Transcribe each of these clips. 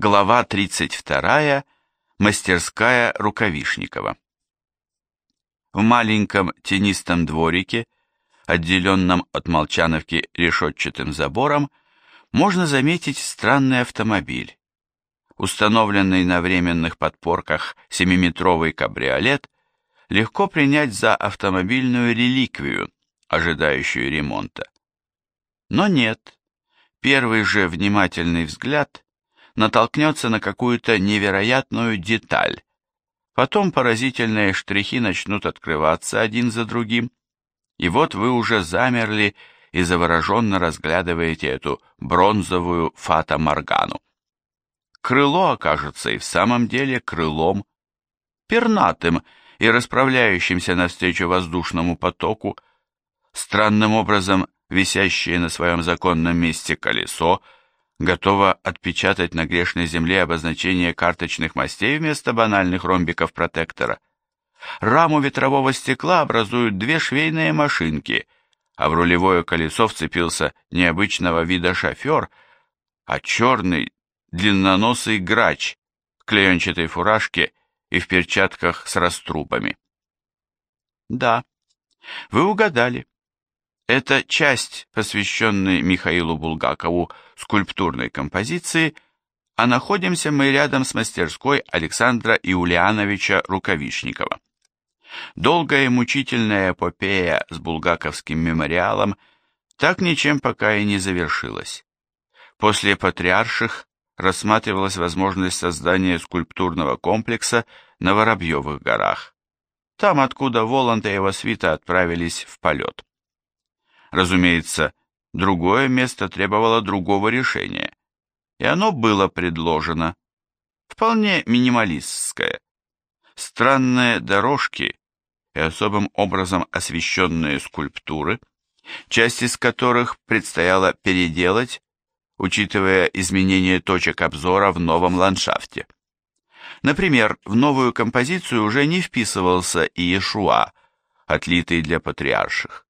Глава 32. Мастерская Рукавишникова. В маленьком тенистом дворике, отделенном от Молчановки решетчатым забором, можно заметить странный автомобиль. Установленный на временных подпорках семиметровый кабриолет легко принять за автомобильную реликвию, ожидающую ремонта. Но нет, первый же внимательный взгляд – натолкнется на какую-то невероятную деталь. Потом поразительные штрихи начнут открываться один за другим, и вот вы уже замерли и завороженно разглядываете эту бронзовую фата-моргану. Крыло окажется и в самом деле крылом, пернатым и расправляющимся навстречу воздушному потоку, странным образом висящее на своем законном месте колесо — готова отпечатать на грешной земле обозначение карточных мастей вместо банальных ромбиков протектора. Раму ветрового стекла образуют две швейные машинки, а в рулевое колесо вцепился необычного вида шофер, а черный длинноносый грач в клеенчатой фуражке и в перчатках с раструбами. Да, вы угадали. Это часть, посвященная Михаилу Булгакову скульптурной композиции, а находимся мы рядом с мастерской Александра Иулиановича Рукавишникова. Долгая и мучительная эпопея с булгаковским мемориалом так ничем пока и не завершилась. После патриарших рассматривалась возможность создания скульптурного комплекса на Воробьевых горах, там, откуда Воланд и его свита отправились в полет. Разумеется, другое место требовало другого решения, и оно было предложено, вполне минималистское. Странные дорожки и особым образом освещенные скульптуры, часть из которых предстояло переделать, учитывая изменение точек обзора в новом ландшафте. Например, в новую композицию уже не вписывался Иешуа, отлитый для патриарших.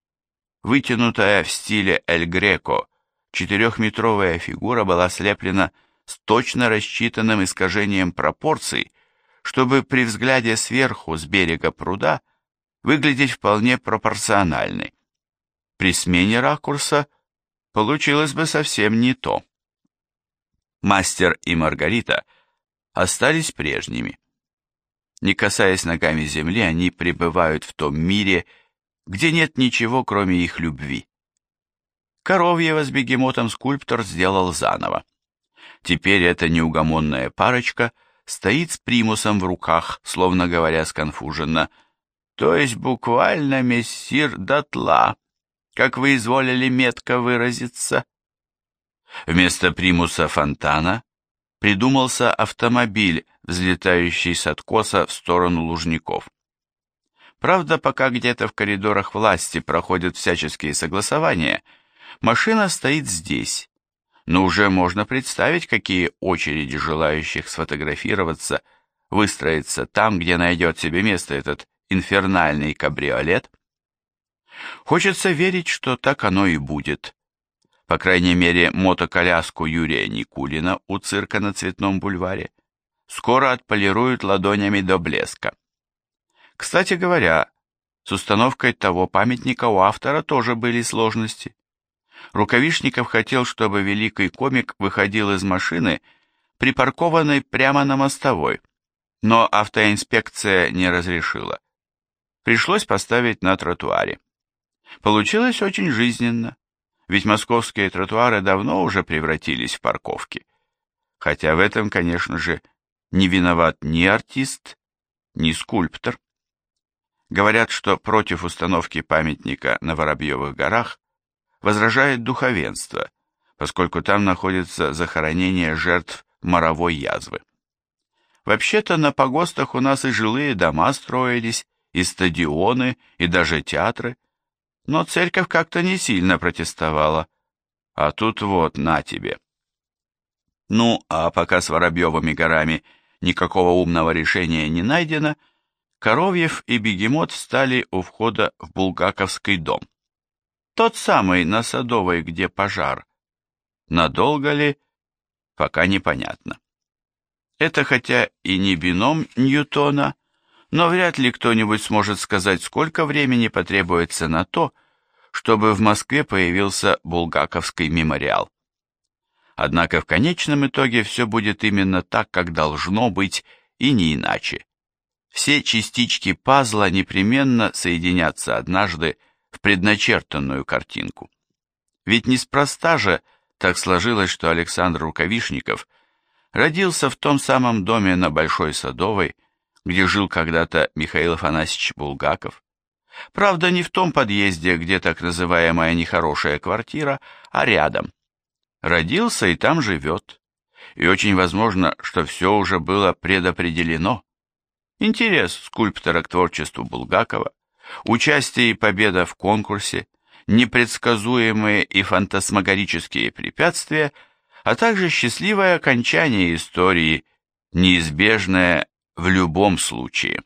Вытянутая в стиле Эль Греко, четырехметровая фигура была слеплена с точно рассчитанным искажением пропорций, чтобы при взгляде сверху с берега пруда выглядеть вполне пропорциональной. При смене ракурса получилось бы совсем не то. Мастер и Маргарита остались прежними. Не касаясь ногами земли, они пребывают в том мире, где нет ничего, кроме их любви. Коровьева с бегемотом скульптор сделал заново. Теперь эта неугомонная парочка стоит с примусом в руках, словно говоря сконфуженно, то есть буквально мессир дотла, как вы изволили метко выразиться. Вместо примуса фонтана придумался автомобиль, взлетающий с откоса в сторону лужников. Правда, пока где-то в коридорах власти проходят всяческие согласования, машина стоит здесь. Но уже можно представить, какие очереди желающих сфотографироваться выстроятся там, где найдет себе место этот инфернальный кабриолет. Хочется верить, что так оно и будет. По крайней мере, мотоколяску Юрия Никулина у цирка на Цветном бульваре скоро отполируют ладонями до блеска. Кстати говоря, с установкой того памятника у автора тоже были сложности. Рукавишников хотел, чтобы великий комик выходил из машины, припаркованной прямо на мостовой, но автоинспекция не разрешила. Пришлось поставить на тротуаре. Получилось очень жизненно, ведь московские тротуары давно уже превратились в парковки. Хотя в этом, конечно же, не виноват ни артист, ни скульптор. Говорят, что против установки памятника на Воробьевых горах возражает духовенство, поскольку там находится захоронение жертв моровой язвы. Вообще-то на погостах у нас и жилые дома строились, и стадионы, и даже театры, но церковь как-то не сильно протестовала. А тут вот, на тебе. Ну, а пока с Воробьевыми горами никакого умного решения не найдено, Коровьев и Бегемот встали у входа в Булгаковский дом. Тот самый на Садовой, где пожар. Надолго ли, пока непонятно. Это хотя и не бином Ньютона, но вряд ли кто-нибудь сможет сказать, сколько времени потребуется на то, чтобы в Москве появился Булгаковский мемориал. Однако в конечном итоге все будет именно так, как должно быть, и не иначе. Все частички пазла непременно соединятся однажды в предначертанную картинку. Ведь неспроста же так сложилось, что Александр Рукавишников родился в том самом доме на Большой Садовой, где жил когда-то Михаил Афанасьевич Булгаков. Правда, не в том подъезде, где так называемая нехорошая квартира, а рядом. Родился и там живет. И очень возможно, что все уже было предопределено. Интерес скульптора к творчеству Булгакова, участие и победа в конкурсе, непредсказуемые и фантасмагорические препятствия, а также счастливое окончание истории, неизбежное в любом случае.